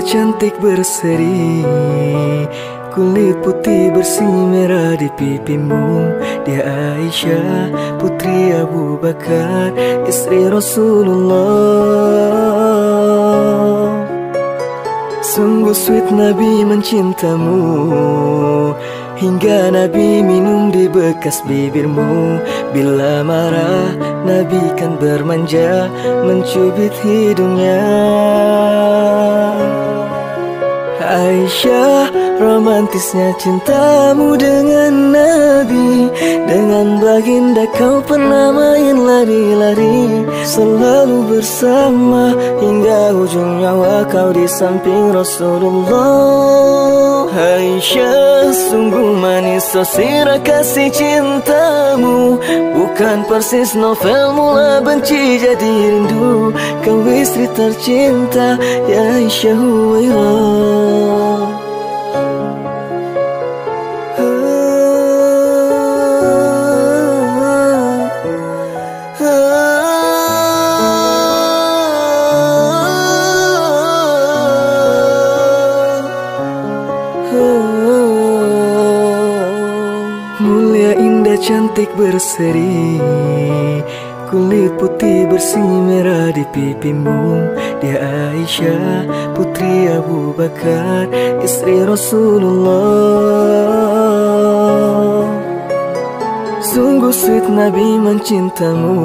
cantik berseri Kulit putih bersih merah di pipimu. Dia Aisyah putri Abu Bakar Istri Rasulullah. Sungguh sweet Nabi mencintamu Hingga Nabi minum di bekas bibirmu. Bila marah Nabi kan bermanja Mencubit hidungnya Aisyah romantisnya cintamu dengan Nabi. Dengan baginda kau pernah main lari-lari. Selalu bersama hingga ujung nyawa kau di samping Rasulullah. Aisyah sungguh manis sosira kasih cintamu. Bukan persis novel mula benci jadi rindu. Kau istri tercinta ya Aisyah Huwairah Mulia indah cantik berseri Kulit putih bersih merah di pipimu. Dia Aisyah putri Abu Bakar Istri Rasulullah. Sungguh sweet Nabi mencintamu.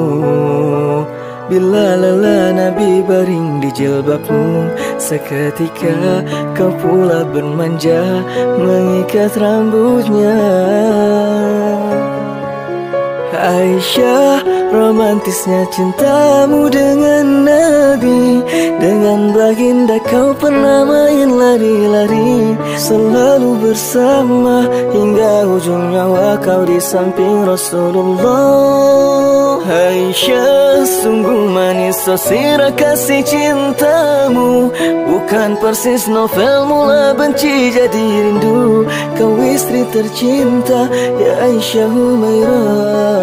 Bila lelah Nabi baring di jilbabmu Seketika kau pula bermanja Mengikat rambutnya. Aisyah romantisnya cintamu dengan Nabi Dengan baginda kau pernah main lari-lari. Selalu bersama hingga ujung nyawa kau di samping Rasulullah. Aisyah sungguh manis sosira kasih cintamu. Bukan persis novel mula benci jadi rindu. Kau istri tercinta ya Aisyah Humairah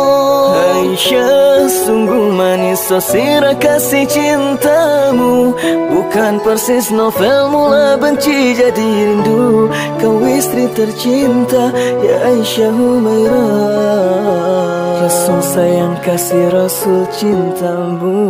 Aisyah sungguh manis sosira kasih cintamu. Bukan persis novel mula benci jadi rindu. Kau istri tercinta ya Aisyah Humairah. Rasul sayang kasih Rasul cintamu